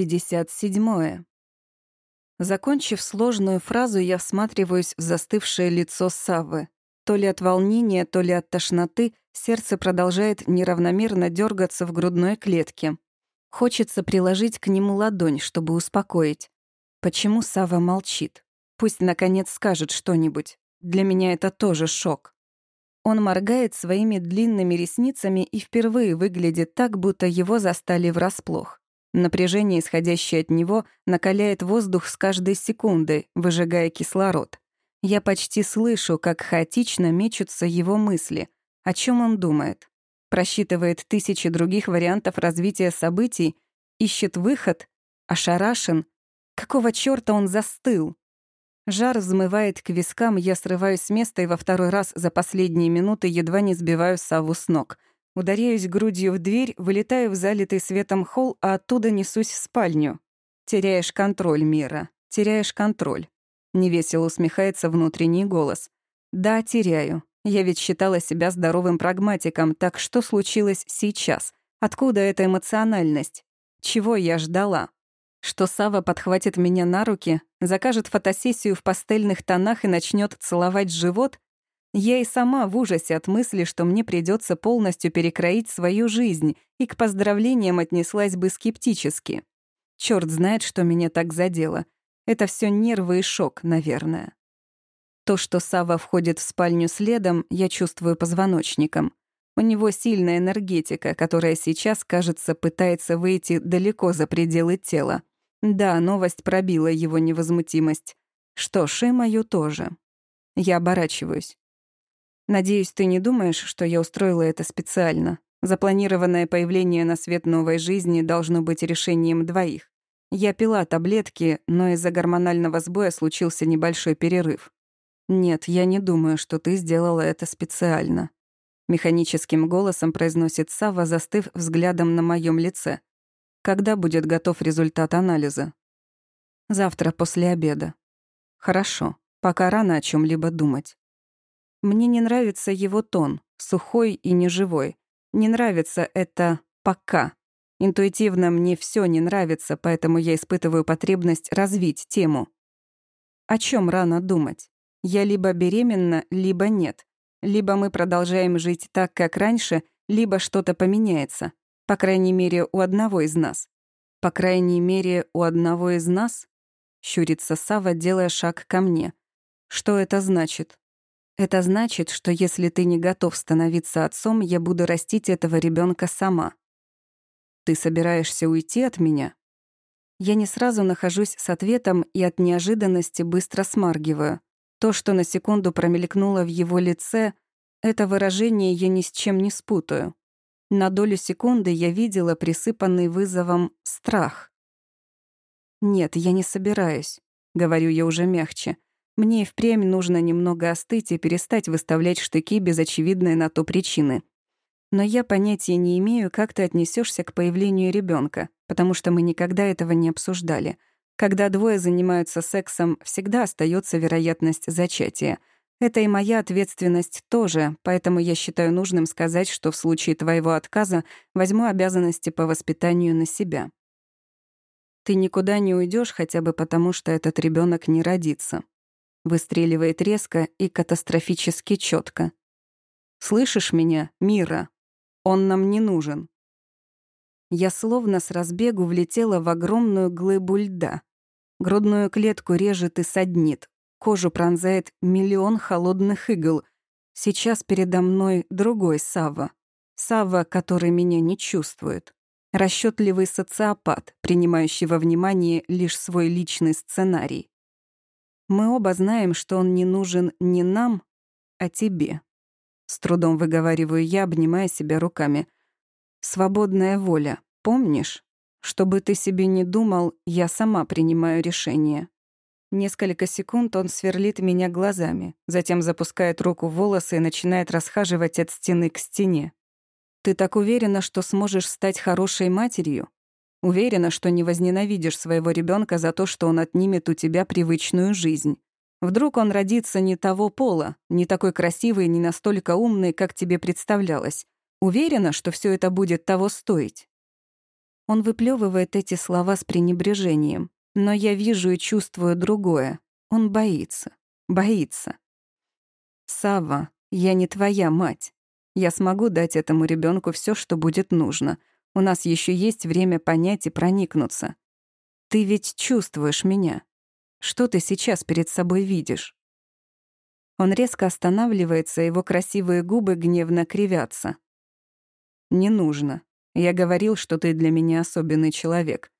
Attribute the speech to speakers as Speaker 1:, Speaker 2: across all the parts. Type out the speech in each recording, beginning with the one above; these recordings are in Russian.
Speaker 1: 57. Закончив сложную фразу, я всматриваюсь в застывшее лицо Саввы. То ли от волнения, то ли от тошноты сердце продолжает неравномерно дергаться в грудной клетке. Хочется приложить к нему ладонь, чтобы успокоить. Почему Сава молчит? Пусть, наконец, скажет что-нибудь. Для меня это тоже шок. Он моргает своими длинными ресницами и впервые выглядит так, будто его застали врасплох. Напряжение, исходящее от него, накаляет воздух с каждой секундой, выжигая кислород. Я почти слышу, как хаотично мечутся его мысли. О чем он думает? Просчитывает тысячи других вариантов развития событий, ищет выход, ошарашен. Какого чёрта он застыл? Жар взмывает к вискам, я срываюсь с места и во второй раз за последние минуты едва не сбиваю Саву с ног — Ударяюсь грудью в дверь, вылетаю в залитый светом холл, а оттуда несусь в спальню. Теряешь контроль, Мира. Теряешь контроль. Невесело усмехается внутренний голос. Да, теряю. Я ведь считала себя здоровым прагматиком, так что случилось сейчас? Откуда эта эмоциональность? Чего я ждала? Что Сава подхватит меня на руки, закажет фотосессию в пастельных тонах и начнет целовать живот? Я и сама в ужасе от мысли, что мне придется полностью перекроить свою жизнь, и к поздравлениям отнеслась бы скептически. Черт знает, что меня так задело. Это все нервы и шок, наверное. То, что Сава входит в спальню следом, я чувствую позвоночником. У него сильная энергетика, которая сейчас, кажется, пытается выйти далеко за пределы тела. Да, новость пробила его невозмутимость. Что ж, и мою тоже. Я оборачиваюсь. Надеюсь, ты не думаешь, что я устроила это специально. Запланированное появление на свет новой жизни должно быть решением двоих. Я пила таблетки, но из-за гормонального сбоя случился небольшой перерыв. Нет, я не думаю, что ты сделала это специально. Механическим голосом произносит Сава, застыв взглядом на моем лице. Когда будет готов результат анализа? Завтра после обеда. Хорошо, пока рано о чем либо думать. Мне не нравится его тон, сухой и неживой. Не нравится это «пока». Интуитивно мне все не нравится, поэтому я испытываю потребность развить тему. О чем рано думать? Я либо беременна, либо нет. Либо мы продолжаем жить так, как раньше, либо что-то поменяется. По крайней мере, у одного из нас. По крайней мере, у одного из нас? Щурится Сава, делая шаг ко мне. Что это значит? Это значит, что если ты не готов становиться отцом, я буду растить этого ребенка сама. Ты собираешься уйти от меня? Я не сразу нахожусь с ответом и от неожиданности быстро смаргиваю. То, что на секунду промелькнуло в его лице, это выражение я ни с чем не спутаю. На долю секунды я видела присыпанный вызовом страх. «Нет, я не собираюсь», — говорю я уже мягче. Мне и впрямь нужно немного остыть и перестать выставлять штыки без очевидной на то причины. Но я понятия не имею, как ты отнесешься к появлению ребенка, потому что мы никогда этого не обсуждали. Когда двое занимаются сексом, всегда остается вероятность зачатия. Это и моя ответственность тоже, поэтому я считаю нужным сказать, что в случае твоего отказа возьму обязанности по воспитанию на себя. Ты никуда не уйдешь хотя бы потому, что этот ребенок не родится. Выстреливает резко и катастрофически четко. «Слышишь меня, Мира? Он нам не нужен». Я словно с разбегу влетела в огромную глыбу льда. Грудную клетку режет и саднит. Кожу пронзает миллион холодных игл. Сейчас передо мной другой Сава. Сава, который меня не чувствует. Расчетливый социопат, принимающий во внимание лишь свой личный сценарий. Мы оба знаем, что он не нужен не нам, а тебе. С трудом выговариваю я, обнимая себя руками. Свободная воля, помнишь? Чтобы ты себе не думал, я сама принимаю решение. Несколько секунд он сверлит меня глазами, затем запускает руку в волосы и начинает расхаживать от стены к стене. «Ты так уверена, что сможешь стать хорошей матерью? Уверена, что не возненавидишь своего ребенка за то, что он отнимет у тебя привычную жизнь. Вдруг он родится не того пола, не такой красивый, не настолько умный, как тебе представлялось. Уверена, что все это будет того стоить. Он выплевывает эти слова с пренебрежением. Но я вижу и чувствую другое. Он боится. Боится. Сава, я не твоя мать. Я смогу дать этому ребенку все, что будет нужно. У нас еще есть время понять и проникнуться. Ты ведь чувствуешь меня. Что ты сейчас перед собой видишь? Он резко останавливается, его красивые губы гневно кривятся. «Не нужно. Я говорил, что ты для меня особенный человек.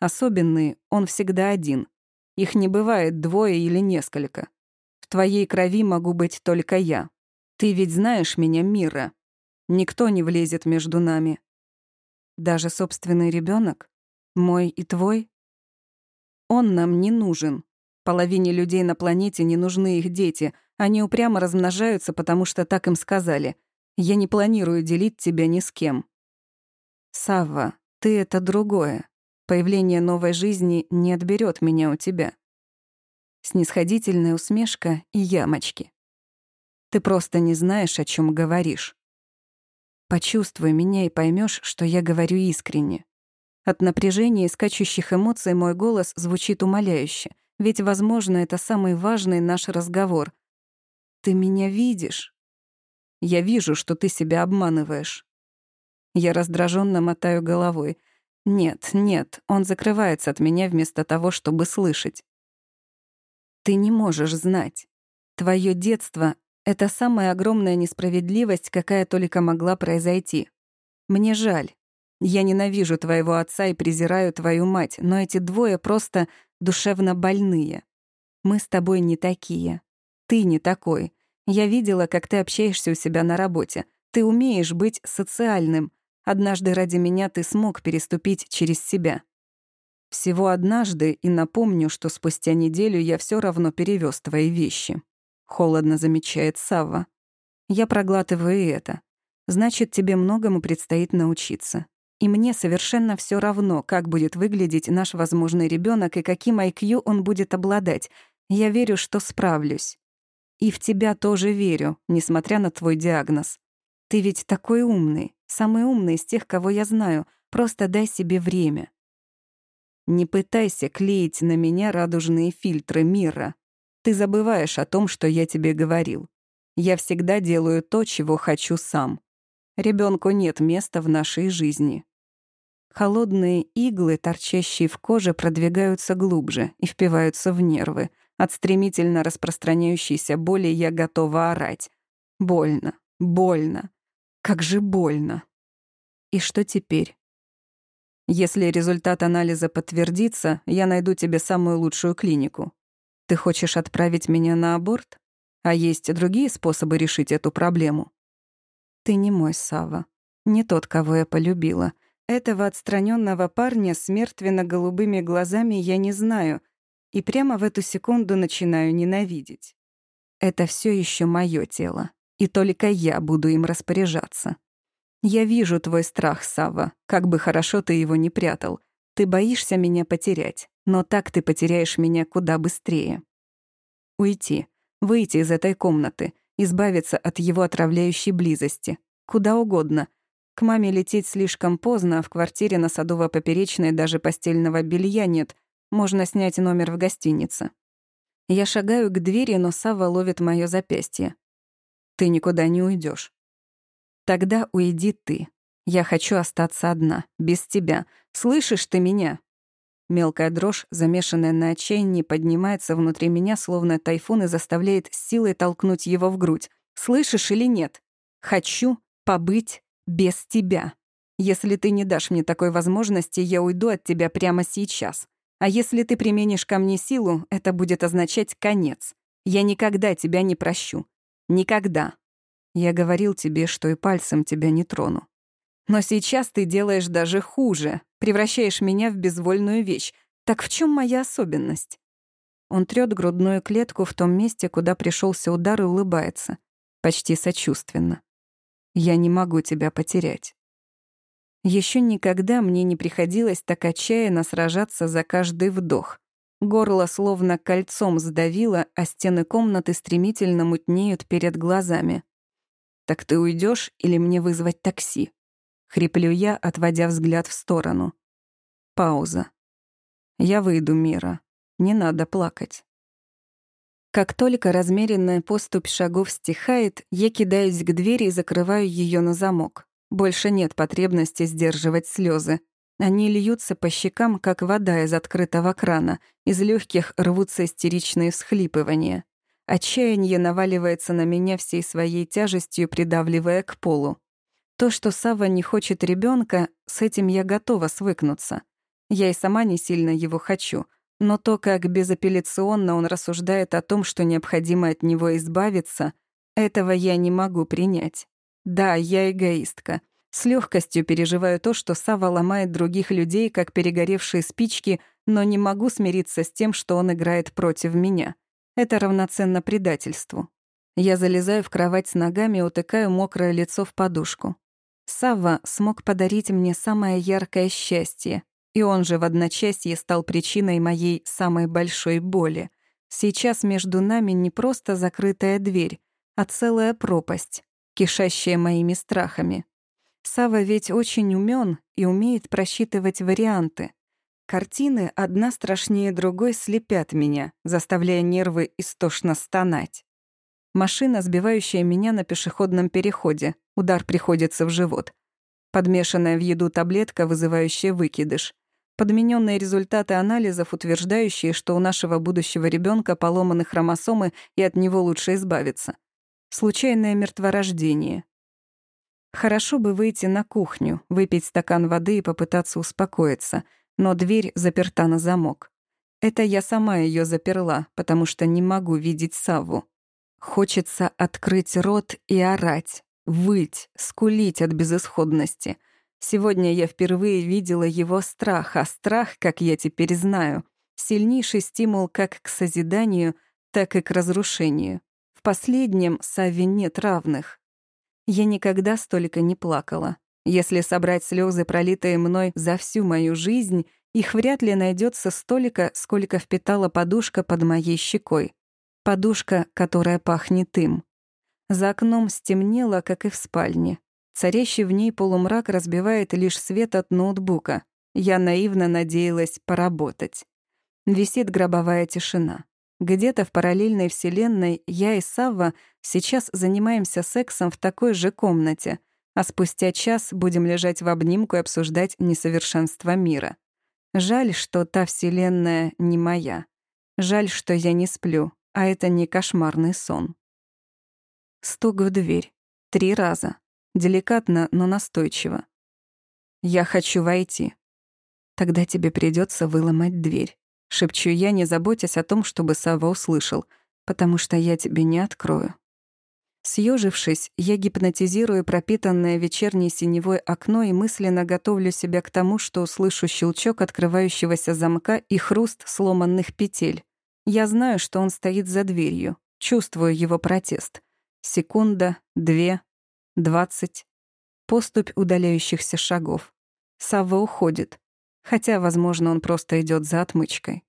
Speaker 1: Особенный он всегда один. Их не бывает двое или несколько. В твоей крови могу быть только я. Ты ведь знаешь меня, Мира. Никто не влезет между нами. Даже собственный ребенок, Мой и твой? Он нам не нужен. Половине людей на планете не нужны их дети. Они упрямо размножаются, потому что так им сказали. Я не планирую делить тебя ни с кем. Савва, ты — это другое. Появление новой жизни не отберет меня у тебя. Снисходительная усмешка и ямочки. Ты просто не знаешь, о чем говоришь. Почувствуй меня и поймешь, что я говорю искренне. От напряжения и скачущих эмоций мой голос звучит умоляюще — ведь, возможно, это самый важный наш разговор. Ты меня видишь? Я вижу, что ты себя обманываешь. Я раздраженно мотаю головой. Нет, нет, он закрывается от меня вместо того, чтобы слышать. Ты не можешь знать. Твое детство — это самая огромная несправедливость, какая только могла произойти. Мне жаль. Я ненавижу твоего отца и презираю твою мать, но эти двое просто душевно больные. Мы с тобой не такие. Ты не такой. Я видела, как ты общаешься у себя на работе. Ты умеешь быть социальным. Однажды ради меня ты смог переступить через себя. Всего однажды, и напомню, что спустя неделю я все равно перевез твои вещи. Холодно замечает Савва. Я проглатываю и это. Значит, тебе многому предстоит научиться. И мне совершенно все равно, как будет выглядеть наш возможный ребенок и каким IQ он будет обладать. Я верю, что справлюсь. И в тебя тоже верю, несмотря на твой диагноз. Ты ведь такой умный, самый умный из тех, кого я знаю. Просто дай себе время. Не пытайся клеить на меня радужные фильтры мира. Ты забываешь о том, что я тебе говорил. Я всегда делаю то, чего хочу сам. Ребенку нет места в нашей жизни. Холодные иглы, торчащие в коже, продвигаются глубже и впиваются в нервы. От стремительно распространяющейся боли я готова орать. Больно, больно. Как же больно. И что теперь? Если результат анализа подтвердится, я найду тебе самую лучшую клинику. Ты хочешь отправить меня на аборт? А есть другие способы решить эту проблему? Ты не мой Сава, не тот, кого я полюбила — этого отстраненного парня с мертвенно-голубыми глазами я не знаю и прямо в эту секунду начинаю ненавидеть. Это все еще мое тело, и только я буду им распоряжаться. Я вижу твой страх, Сава, как бы хорошо ты его не прятал. Ты боишься меня потерять, но так ты потеряешь меня куда быстрее. Уйти, выйти из этой комнаты, избавиться от его отравляющей близости. Куда угодно, к маме лететь слишком поздно, а в квартире на Садово-Поперечной даже постельного белья нет. Можно снять номер в гостинице. Я шагаю к двери, но Сава ловит моё запястье. «Ты никуда не уйдешь. «Тогда уйди ты. Я хочу остаться одна, без тебя. Слышишь ты меня?» Мелкая дрожь, замешанная на отчаянии, поднимается внутри меня, словно тайфун, и заставляет силой толкнуть его в грудь. «Слышишь или нет? Хочу побыть без тебя. Если ты не дашь мне такой возможности, я уйду от тебя прямо сейчас. А если ты применишь ко мне силу, это будет означать конец. Я никогда тебя не прощу. Никогда. Я говорил тебе, что и пальцем тебя не трону. Но сейчас ты делаешь даже хуже, превращаешь меня в безвольную вещь. Так в чем моя особенность? Он трёт грудную клетку в том месте, куда пришелся удар и улыбается. Почти сочувственно. Я не могу тебя потерять. Еще никогда мне не приходилось так отчаянно сражаться за каждый вдох. Горло словно кольцом сдавило, а стены комнаты стремительно мутнеют перед глазами. «Так ты уйдешь или мне вызвать такси?» — хриплю я, отводя взгляд в сторону. Пауза. «Я выйду, Мира. Не надо плакать». Как только размеренная поступь шагов стихает, я кидаюсь к двери и закрываю ее на замок. Больше нет потребности сдерживать слезы. Они льются по щекам, как вода из открытого крана, из легких рвутся истеричные всхлипывания. Отчаяние наваливается на меня всей своей тяжестью, придавливая к полу. То, что Сава не хочет ребенка, с этим я готова свыкнуться. Я и сама не сильно его хочу, но то, как безапелляционно он рассуждает о том, что необходимо от него избавиться, этого я не могу принять. Да, я эгоистка. С легкостью переживаю то, что Сава ломает других людей, как перегоревшие спички, но не могу смириться с тем, что он играет против меня. Это равноценно предательству. Я залезаю в кровать с ногами утыкаю мокрое лицо в подушку. Савва смог подарить мне самое яркое счастье, и он же в одночасье стал причиной моей самой большой боли. Сейчас между нами не просто закрытая дверь, а целая пропасть, кишащая моими страхами. Сава ведь очень умен и умеет просчитывать варианты. Картины, одна страшнее другой, слепят меня, заставляя нервы истошно стонать. Машина, сбивающая меня на пешеходном переходе. Удар приходится в живот. Подмешанная в еду таблетка, вызывающая выкидыш. Подмененные результаты анализов, утверждающие, что у нашего будущего ребенка поломаны хромосомы и от него лучше избавиться. Случайное мертворождение. Хорошо бы выйти на кухню, выпить стакан воды и попытаться успокоиться — но дверь заперта на замок. Это я сама ее заперла, потому что не могу видеть Савву. Хочется открыть рот и орать, выть, скулить от безысходности. Сегодня я впервые видела его страх, а страх, как я теперь знаю, сильнейший стимул как к созиданию, так и к разрушению. В последнем Савве нет равных. Я никогда столько не плакала. Если собрать слезы, пролитые мной за всю мою жизнь, их вряд ли найдется столько, сколько впитала подушка под моей щекой. Подушка, которая пахнет им. За окном стемнело, как и в спальне. Царящий в ней полумрак разбивает лишь свет от ноутбука. Я наивно надеялась поработать. Висит гробовая тишина. Где-то в параллельной вселенной я и Савва сейчас занимаемся сексом в такой же комнате, а спустя час будем лежать в обнимку и обсуждать несовершенство мира. Жаль, что та вселенная не моя. Жаль, что я не сплю, а это не кошмарный сон. Стук в дверь. Три раза. Деликатно, но настойчиво. «Я хочу войти». «Тогда тебе придется выломать дверь», — шепчу я, не заботясь о том, чтобы Сава услышал, потому что я тебе не открою. Съежившись, я гипнотизирую пропитанное вечерней синевой окно и мысленно готовлю себя к тому, что услышу щелчок открывающегося замка и хруст сломанных петель. Я знаю, что он стоит за дверью, чувствую его протест. Секунда, две, двадцать. Поступь удаляющихся шагов. Савва уходит, хотя, возможно, он просто идет за отмычкой.